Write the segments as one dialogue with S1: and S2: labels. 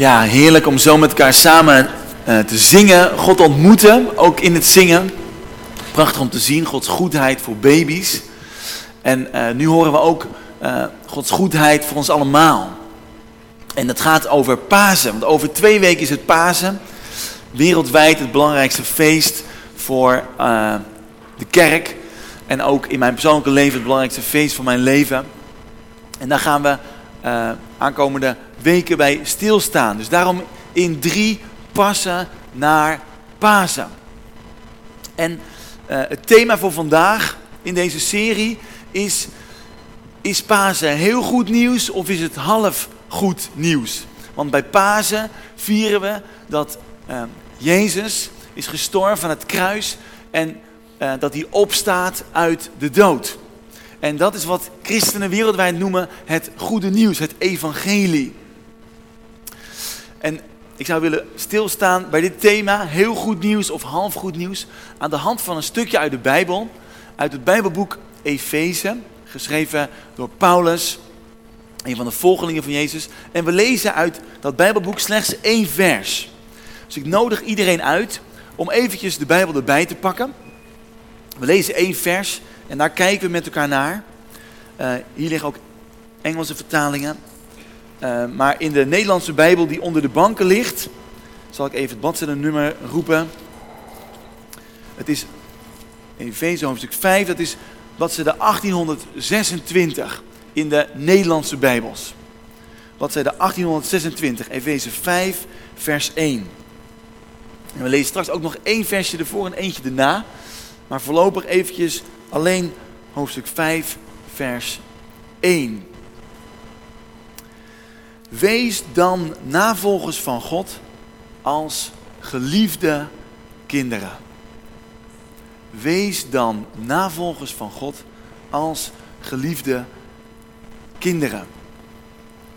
S1: Ja, heerlijk om zo met elkaar samen eh, te zingen, God ontmoeten, ook in het zingen. Prachtig om te zien, Gods goedheid voor baby's. En eh, nu horen we ook eh, Gods goedheid voor ons allemaal. En dat gaat over Pasen, want over twee weken is het Pasen. Wereldwijd het belangrijkste feest voor de kerk. En ook in mijn persoonlijke leven het belangrijkste feest van mijn leven. En daar gaan we aankomende weken bij stilstaan. Dus daarom in drie passen naar Pasen. En uh, het thema voor vandaag in deze serie is: Is Pasen heel goed nieuws of is het half goed nieuws? Want bij Pasen vieren we dat uh, Jezus is gestorven aan het kruis en uh, dat hij opstaat uit de dood. En dat is wat christenen wereldwijd noemen het goede nieuws, het evangelie. En ik zou willen stilstaan bij dit thema, heel goed nieuws of half goed nieuws, aan de hand van een stukje uit de Bijbel, uit het Bijbelboek Efeze, geschreven door Paulus, een van de volgelingen van Jezus. En we lezen uit dat Bijbelboek slechts één vers. Dus ik nodig iedereen uit om eventjes de Bijbel erbij te pakken. We lezen één vers en daar kijken we met elkaar naar. Uh, hier liggen ook Engelse vertalingen. Uh, maar in de Nederlandse Bijbel die onder de banken ligt, zal ik even het bladzijde-nummer roepen. Het is Efeze hoofdstuk 5, dat is bladzijde 1826 in de Nederlandse Bijbels. Bladzijde 1826, Efeze 5, vers 1. En we lezen straks ook nog één versje ervoor en eentje erna. Maar voorlopig eventjes alleen hoofdstuk 5, vers 1. Wees dan navolgers van God als geliefde kinderen. Wees dan navolgers van God als geliefde kinderen.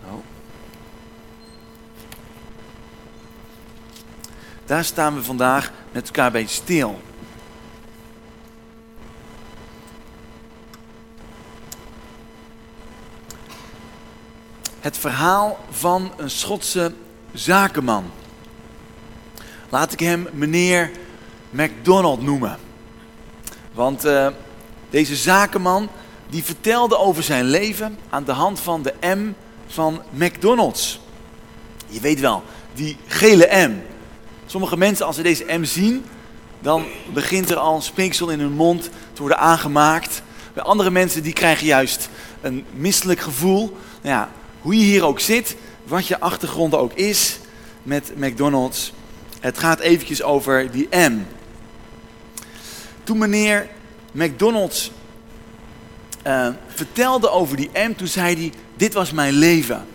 S1: Nou. Daar staan we vandaag met elkaar bij stil. Het verhaal van een Schotse zakenman. Laat ik hem meneer MacDonald noemen. Want uh, deze zakenman die vertelde over zijn leven aan de hand van de M van McDonald's. Je weet wel, die gele M. Sommige mensen als ze deze M zien, dan begint er al een speeksel in hun mond te worden aangemaakt. Bij andere mensen die krijgen juist een misselijk gevoel. Nou ja, hoe je hier ook zit, wat je achtergrond ook is met McDonald's. Het gaat eventjes over die M. Toen meneer McDonald's uh, vertelde over die M, toen zei hij, dit was mijn leven.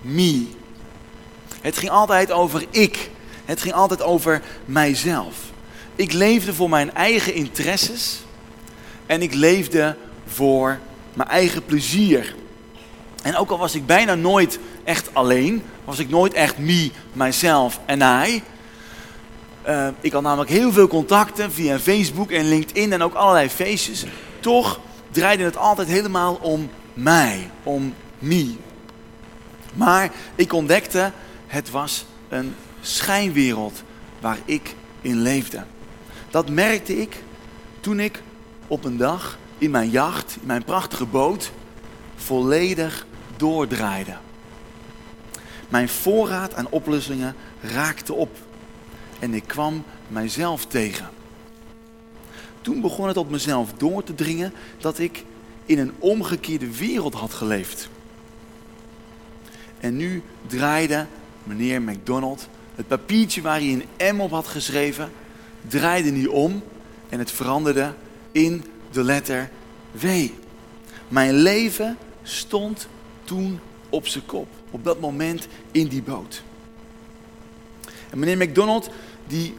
S1: Me. Het ging altijd over ik. Het ging altijd over mijzelf. Ik leefde voor mijn eigen interesses en ik leefde voor mijn eigen plezier. En ook al was ik bijna nooit echt alleen, was ik nooit echt me, mijzelf en hij. Uh, ik had namelijk heel veel contacten via Facebook en LinkedIn en ook allerlei feestjes. Toch draaide het altijd helemaal om mij, om me. Maar ik ontdekte, het was een schijnwereld waar ik in leefde. Dat merkte ik toen ik op een dag in mijn jacht, in mijn prachtige boot, volledig doordraaide. Mijn voorraad aan oplossingen raakte op en ik kwam mijzelf tegen. Toen begon het op mezelf door te dringen dat ik in een omgekeerde wereld had geleefd. En nu draaide meneer McDonald het papiertje waar hij een M op had geschreven, draaide niet om en het veranderde in de letter W. Mijn leven stond toen op zijn kop. Op dat moment in die boot. En meneer McDonald die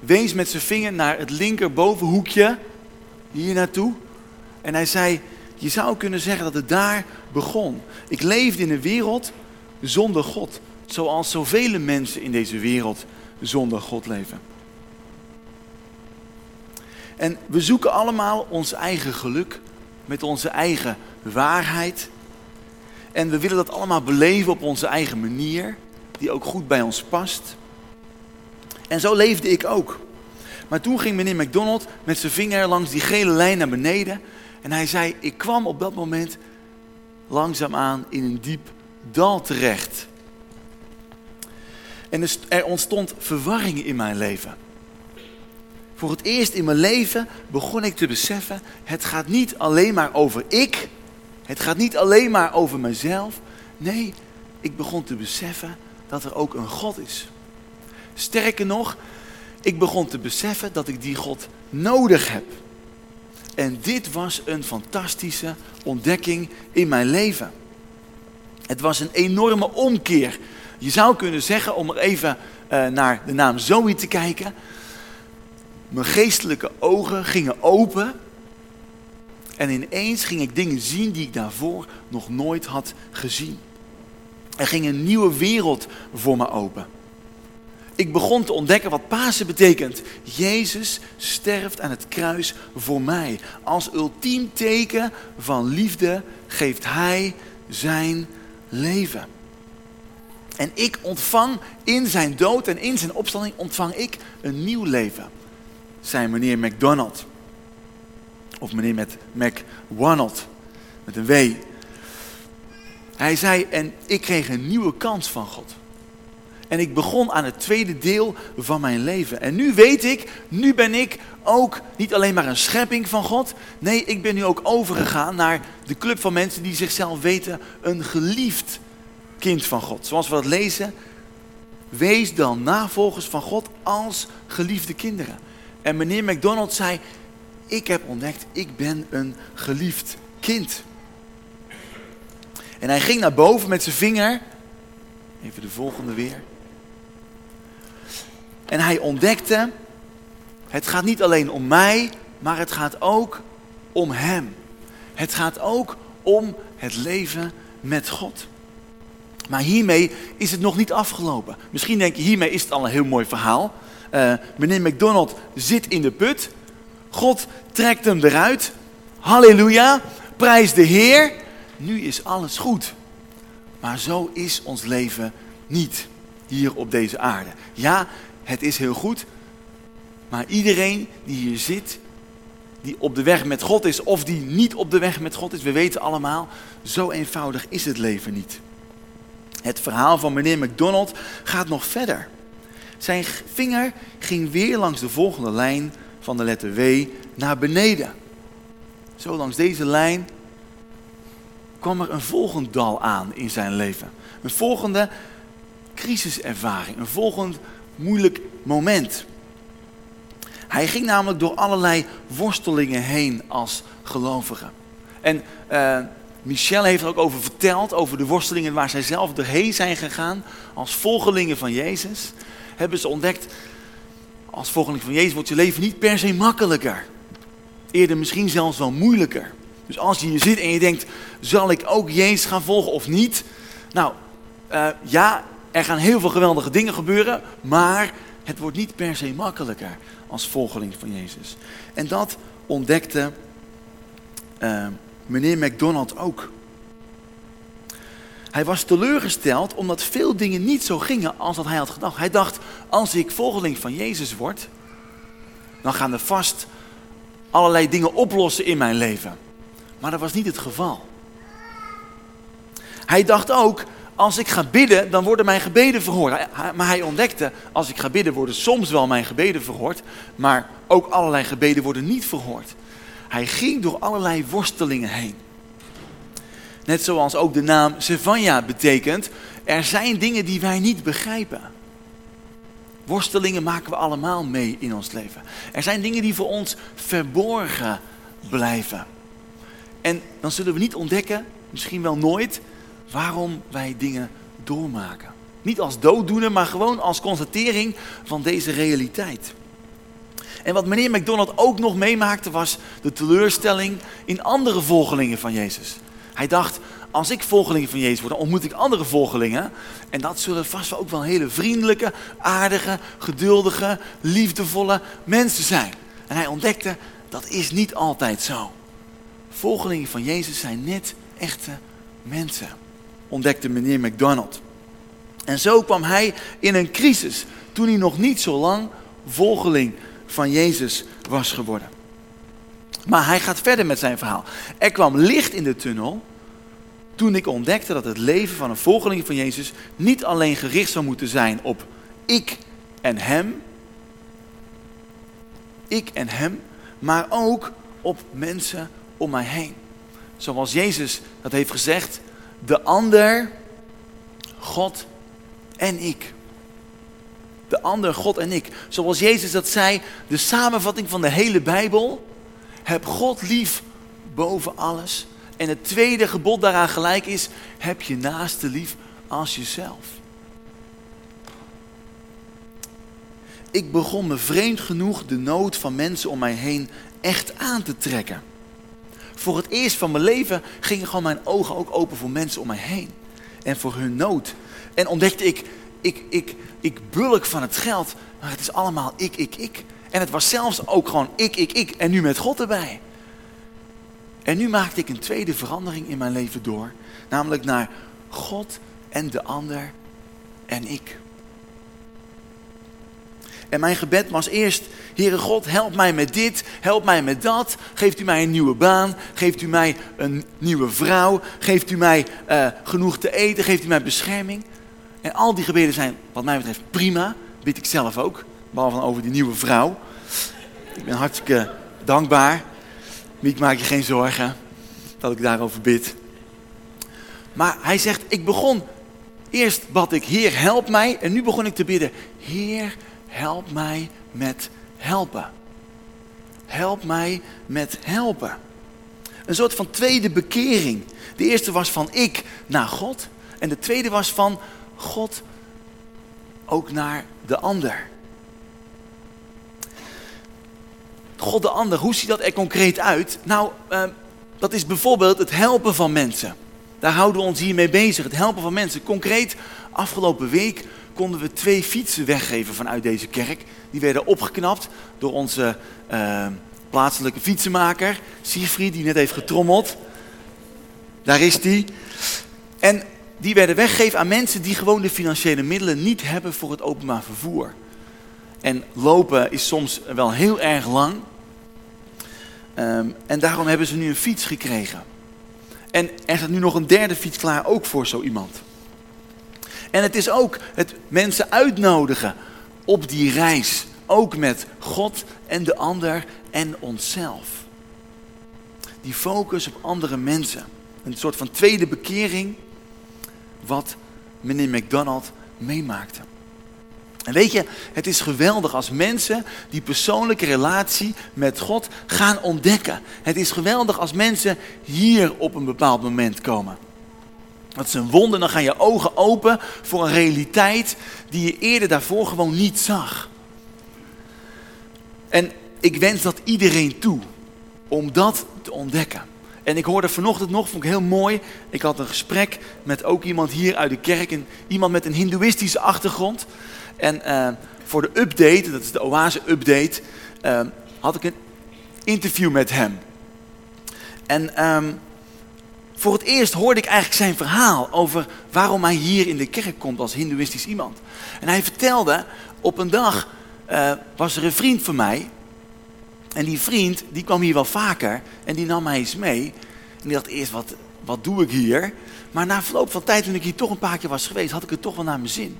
S1: wees met zijn vinger naar het linkerbovenhoekje hier naartoe. En hij zei, je zou kunnen zeggen dat het daar begon. Ik leefde in een wereld zonder God. Zoals zoveel mensen in deze wereld zonder God leven. En we zoeken allemaal ons eigen geluk met onze eigen waarheid. En we willen dat allemaal beleven op onze eigen manier. die ook goed bij ons past. En zo leefde ik ook. Maar toen ging meneer McDonald met zijn vinger langs die gele lijn naar beneden. En hij zei, ik kwam op dat moment langzaamaan in een diep dal terecht. En er ontstond verwarring in mijn leven. Voor het eerst in mijn leven begon ik te beseffen, het gaat niet alleen maar over ik. Het gaat niet alleen maar over mezelf. Nee, ik begon te beseffen dat er ook een God is. Sterker nog, ik begon te beseffen dat ik die God nodig heb. En dit was een fantastische ontdekking in mijn leven. Het was een enorme omkeer. Je zou kunnen zeggen, om er even uh, naar de naam Zoe te kijken. Mijn geestelijke ogen gingen open. En ineens ging ik dingen zien die ik daarvoor nog nooit had gezien. Er ging een nieuwe wereld voor me open. Ik begon te ontdekken wat Pasen betekent. Jezus sterft aan het kruis voor mij. Als ultiem teken van liefde geeft Hij zijn leven. En ik ontvang in zijn dood en in zijn opstanding ontvang ik een nieuw leven. Zijn meneer McDonald. Of meneer met. Met een W. Hij zei, en ik kreeg een nieuwe kans van God. En ik begon aan het tweede deel van mijn leven. En nu weet ik, nu ben ik ook niet alleen maar een schepping van God. Nee, ik ben nu ook overgegaan naar de club van mensen die zichzelf weten een geliefd kind van God. Zoals we dat lezen, wees dan navolgers van God als geliefde kinderen. En meneer McDonald zei, ik heb ontdekt, ik ben een geliefd kind. En hij ging naar boven met zijn vinger. Even de volgende weer. En hij ontdekte, het gaat niet alleen om mij, maar het gaat ook om hem. Het gaat ook om het leven met God. Maar hiermee is het nog niet afgelopen. Misschien denk je, hiermee is het al een heel mooi verhaal. Uh, meneer McDonald zit in de put. God trekt hem eruit. Halleluja, prijs de Heer. Nu is alles goed. Maar zo is ons leven niet hier op deze aarde. Ja, het is heel goed. Maar iedereen die hier zit, die op de weg met God is of die niet op de weg met God is, we weten allemaal, zo eenvoudig is het leven niet. Het verhaal van meneer McDonald gaat nog verder. Zijn vinger ging weer langs de volgende lijn van de letter W naar beneden. Zo langs deze lijn kwam er een volgend dal aan in zijn leven. Een volgende crisiservaring, een volgend moeilijk moment. Hij ging namelijk door allerlei worstelingen heen als gelovige. En uh, Michel heeft er ook over verteld, over de worstelingen waar zij zelf doorheen zijn gegaan. Als volgelingen van Jezus hebben ze ontdekt, als volgeling van Jezus wordt je leven niet per se makkelijker. Eerder misschien zelfs wel moeilijker. Dus als je hier zit en je denkt, zal ik ook Jezus gaan volgen of niet? Nou, uh, ja, er gaan heel veel geweldige dingen gebeuren, maar het wordt niet per se makkelijker als volgeling van Jezus. En dat ontdekte uh, meneer McDonald ook. Hij was teleurgesteld omdat veel dingen niet zo gingen als dat hij had gedacht. Hij dacht, als ik volgeling van Jezus word, dan gaan er vast allerlei dingen oplossen in mijn leven. Maar dat was niet het geval. Hij dacht ook, als ik ga bidden, dan worden mijn gebeden verhoord. Maar hij ontdekte, als ik ga bidden, worden soms wel mijn gebeden verhoord, maar ook allerlei gebeden worden niet verhoord. Hij ging door allerlei worstelingen heen. Net zoals ook de naam Sevanja betekent, er zijn dingen die wij niet begrijpen. Worstelingen maken we allemaal mee in ons leven. Er zijn dingen die voor ons verborgen blijven. En dan zullen we niet ontdekken, misschien wel nooit, waarom wij dingen doormaken. Niet als dooddoener, maar gewoon als constatering van deze realiteit. En wat meneer McDonald ook nog meemaakte was de teleurstelling in andere volgelingen van Jezus. Hij dacht, als ik volgeling van Jezus word, dan ontmoet ik andere volgelingen. En dat zullen vast wel ook wel hele vriendelijke, aardige, geduldige, liefdevolle mensen zijn. En hij ontdekte, dat is niet altijd zo. Volgelingen van Jezus zijn net echte mensen, ontdekte meneer McDonald. En zo kwam hij in een crisis toen hij nog niet zo lang volgeling van Jezus was geworden. Maar hij gaat verder met zijn verhaal. Er kwam licht in de tunnel toen ik ontdekte dat het leven van een volgeling van Jezus niet alleen gericht zou moeten zijn op ik en hem, ik en hem, maar ook op mensen om mij heen. Zoals Jezus dat heeft gezegd, de ander, God en ik. De ander, God en ik. Zoals Jezus dat zei, de samenvatting van de hele Bijbel. Heb God lief boven alles. En het tweede gebod daaraan gelijk is, heb je naaste lief als jezelf. Ik begon me vreemd genoeg de nood van mensen om mij heen echt aan te trekken. Voor het eerst van mijn leven gingen gewoon mijn ogen ook open voor mensen om mij heen. En voor hun nood. En ontdekte ik, ik, ik, ik bulk van het geld, maar het is allemaal ik, ik, ik. En het was zelfs ook gewoon ik, ik, ik. En nu met God erbij. En nu maakte ik een tweede verandering in mijn leven door. Namelijk naar God en de ander en ik. En mijn gebed was eerst, Heere God, help mij met dit, help mij met dat. Geeft u mij een nieuwe baan, geeft u mij een nieuwe vrouw, geeft u mij uh, genoeg te eten, geeft u mij bescherming. En al die gebeden zijn, wat mij betreft, prima. Bid ik zelf ook, behalve over die nieuwe vrouw. Ik ben hartstikke dankbaar. Miek, maak je geen zorgen dat ik daarover bid. Maar hij zegt, ik begon, eerst bad ik, Heer, help mij. En nu begon ik te bidden, Heer, help mij met helpen. Help mij met helpen. Een soort van tweede bekering. De eerste was van ik naar God. En de tweede was van God ook naar de ander. God de ander, hoe ziet dat er concreet uit? Nou, uh, dat is bijvoorbeeld het helpen van mensen. Daar houden we ons hiermee bezig, het helpen van mensen. Concreet, afgelopen week konden we twee fietsen weggeven vanuit deze kerk. Die werden opgeknapt door onze uh, plaatselijke fietsenmaker, Siegfried, die net heeft getrommeld. Daar is die. En die werden weggegeven aan mensen die gewoon de financiële middelen niet hebben voor het openbaar vervoer. En lopen is soms wel heel erg lang. Um, en daarom hebben ze nu een fiets gekregen. En er staat nu nog een derde fiets klaar, ook voor zo iemand. En het is ook het mensen uitnodigen op die reis. Ook met God en de ander en onszelf. Die focus op andere mensen. Een soort van tweede bekering wat meneer McDonald meemaakte. En weet je, het is geweldig als mensen die persoonlijke relatie met God gaan ontdekken. Het is geweldig als mensen hier op een bepaald moment komen. Dat is een wonder, dan gaan je ogen open voor een realiteit die je eerder daarvoor gewoon niet zag. En ik wens dat iedereen toe om dat te ontdekken. En ik hoorde vanochtend nog, vond ik heel mooi. Ik had een gesprek met ook iemand hier uit de kerk. En iemand met een hindoeïstische achtergrond. En uh, voor de update, dat is de Oase update, uh, had ik een interview met hem. En um, voor het eerst hoorde ik eigenlijk zijn verhaal over waarom hij hier in de kerk komt als hindoeïstisch iemand. En hij vertelde, op een dag uh, was er een vriend van mij. En die vriend, die kwam hier wel vaker en die nam mij eens mee. En die dacht eerst, wat, wat doe ik hier? Maar na verloop van tijd, toen ik hier toch een paar keer was geweest, had ik het toch wel naar mijn zin.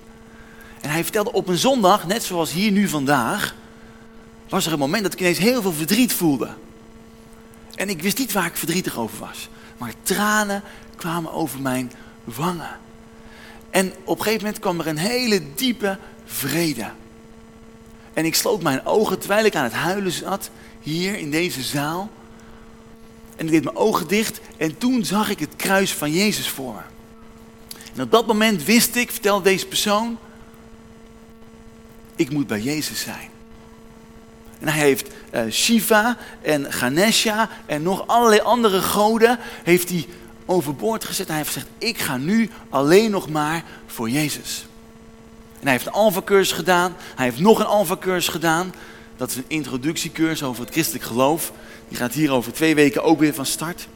S1: En hij vertelde op een zondag, net zoals hier nu vandaag, was er een moment dat ik ineens heel veel verdriet voelde. En ik wist niet waar ik verdrietig over was. Maar tranen kwamen over mijn wangen. En op een gegeven moment kwam er een hele diepe vrede. En ik sloot mijn ogen terwijl ik aan het huilen zat, hier in deze zaal. En ik deed mijn ogen dicht en toen zag ik het kruis van Jezus voor me. En op dat moment wist ik, vertelde deze persoon, ik moet bij Jezus zijn. En hij heeft uh, Shiva en Ganesha en nog allerlei andere goden heeft hij overboord gezet. Hij heeft gezegd, ik ga nu alleen nog maar voor Jezus. En hij heeft een gedaan. Hij heeft nog een alfa-cursus gedaan. Dat is een introductiecursus over het christelijk geloof. Die gaat hier over twee weken ook weer van start.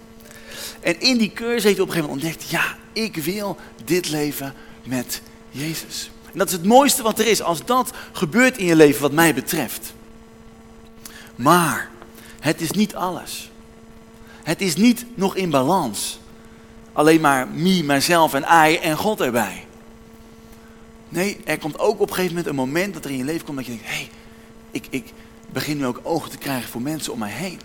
S1: En in die cursus heeft hij op een gegeven moment ontdekt, ja, ik wil dit leven met Jezus. En dat is het mooiste wat er is, als dat gebeurt in je leven wat mij betreft. Maar het is niet alles. Het is niet nog in balans. Alleen maar me, mijzelf en I en God erbij. Nee, er komt ook op een gegeven moment een moment dat er in je leven komt dat je denkt, hé, hey, ik, ik begin nu ook ogen te krijgen voor mensen om mij heen.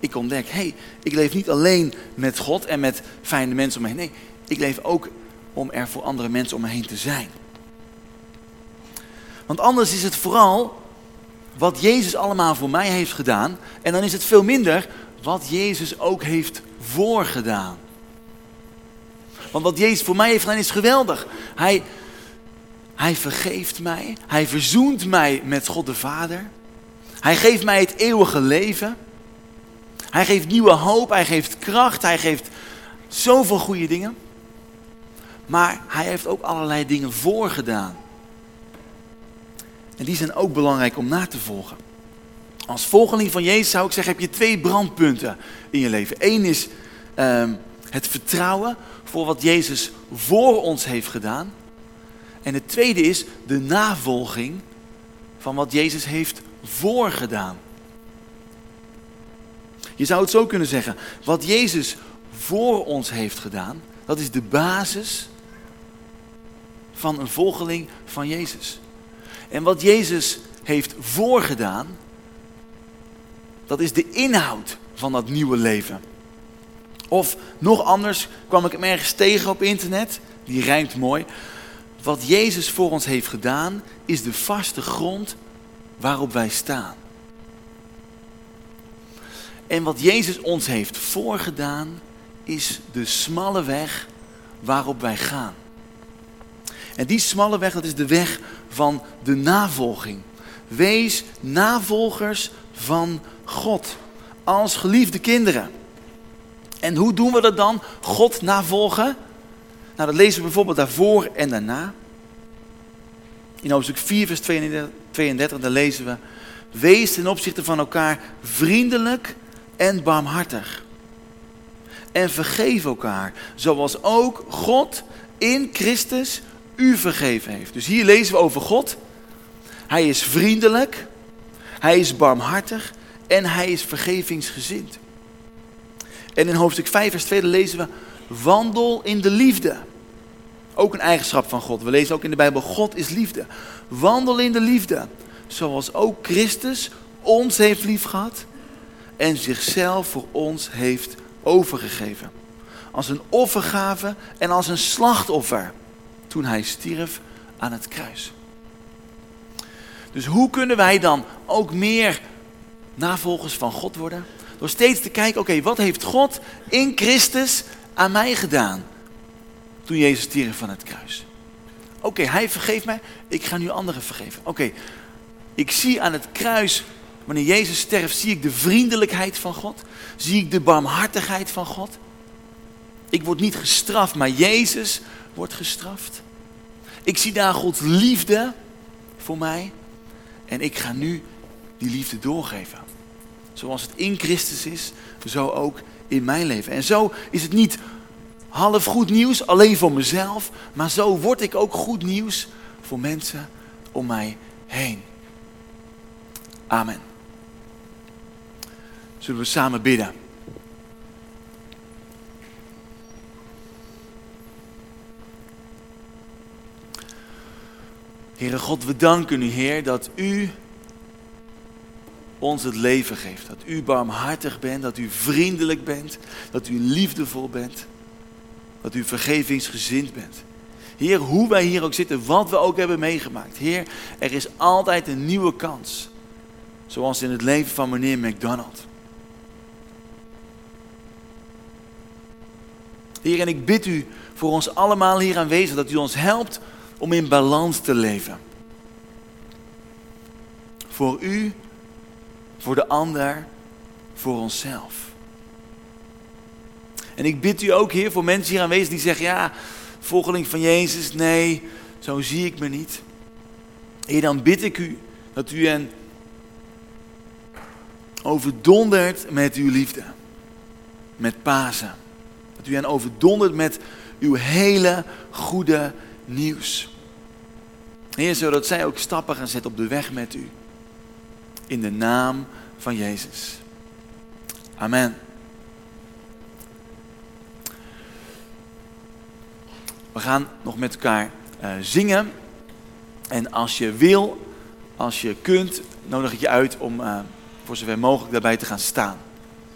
S1: Ik ontdek, hé, hey, ik leef niet alleen met God en met fijne mensen om me heen. Nee, ik leef ook om er voor andere mensen om me heen te zijn. Want anders is het vooral wat Jezus allemaal voor mij heeft gedaan. En dan is het veel minder wat Jezus ook heeft voorgedaan. Want wat Jezus voor mij heeft gedaan is geweldig. Hij, hij vergeeft mij. Hij verzoent mij met God de Vader. Hij geeft mij het eeuwige leven. Hij geeft nieuwe hoop. Hij geeft kracht. Hij geeft zoveel goede dingen. Maar hij heeft ook allerlei dingen voorgedaan. En die zijn ook belangrijk om na te volgen. Als volgeling van Jezus zou ik zeggen, heb je twee brandpunten in je leven. Eén is ehm, het vertrouwen voor wat Jezus voor ons heeft gedaan. En het tweede is de navolging van wat Jezus heeft voorgedaan. Je zou het zo kunnen zeggen, wat Jezus voor ons heeft gedaan, dat is de basis van een volgeling van Jezus. En wat Jezus heeft voorgedaan, dat is de inhoud van dat nieuwe leven. Of nog anders kwam ik hem ergens tegen op internet, die rijmt mooi. Wat Jezus voor ons heeft gedaan, is de vaste grond waarop wij staan. En wat Jezus ons heeft voorgedaan, is de smalle weg waarop wij gaan. En die smalle weg, dat is de weg van de navolging. Wees navolgers van God als geliefde kinderen. En hoe doen we dat dan? God navolgen? Nou, dat lezen we bijvoorbeeld daarvoor en daarna. In hoofdstuk 4, vers 32, daar lezen we: Wees ten opzichte van elkaar vriendelijk en barmhartig. En vergeef elkaar, zoals ook God in Christus u vergeven heeft. Dus hier lezen we over God. Hij is vriendelijk, hij is barmhartig en hij is vergevingsgezind. En in hoofdstuk 5, vers 2 lezen we: Wandel in de liefde. Ook een eigenschap van God. We lezen ook in de Bijbel: God is liefde. Wandel in de liefde. Zoals ook Christus ons heeft liefgehad en zichzelf voor ons heeft overgegeven. Als een offergave en als een slachtoffer toen hij stierf aan het kruis. Dus hoe kunnen wij dan ook meer navolgers van God worden? Door steeds te kijken, oké, wat heeft God in Christus aan mij gedaan toen Jezus stierf van het kruis? Oké, hij vergeeft mij, ik ga nu anderen vergeven. Oké, ik zie aan het kruis, wanneer Jezus sterft, zie ik de vriendelijkheid van God. Zie ik de barmhartigheid van God. Ik word niet gestraft, maar Jezus wordt gestraft. Ik zie daar Gods liefde voor mij. En ik ga nu die liefde doorgeven. Zoals het in Christus is, zo ook in mijn leven. En zo is het niet half goed nieuws, alleen voor mezelf. Maar zo word ik ook goed nieuws voor mensen om mij heen. Amen. Zullen we samen bidden? Heere God, we danken u, Heer, dat u ons het leven geeft. Dat u barmhartig bent, dat u vriendelijk bent, dat u liefdevol bent, dat u vergevingsgezind bent. Heer, hoe wij hier ook zitten, wat we ook hebben meegemaakt. Heer, er is altijd een nieuwe kans. Zoals in het leven van meneer McDonald. Heer, en ik bid u voor ons allemaal hier aanwezig dat u ons helpt om in balans te leven. Voor u, voor de ander, voor onszelf. En ik bid u ook, Heer, voor mensen hier aanwezig die zeggen: Ja, volgeling van Jezus, nee, zo zie ik me niet. Heer, dan bid ik u dat u hen overdondert met uw liefde. Met Pasen. Dat u hen overdondert met uw hele goede nieuws. Heer, zodat zij ook stappen gaan zetten op de weg met u. In de naam van Jezus. Amen. We gaan nog met elkaar uh, zingen. En als je wil, als je kunt, nodig ik je uit om uh, voor zover mogelijk daarbij te gaan staan.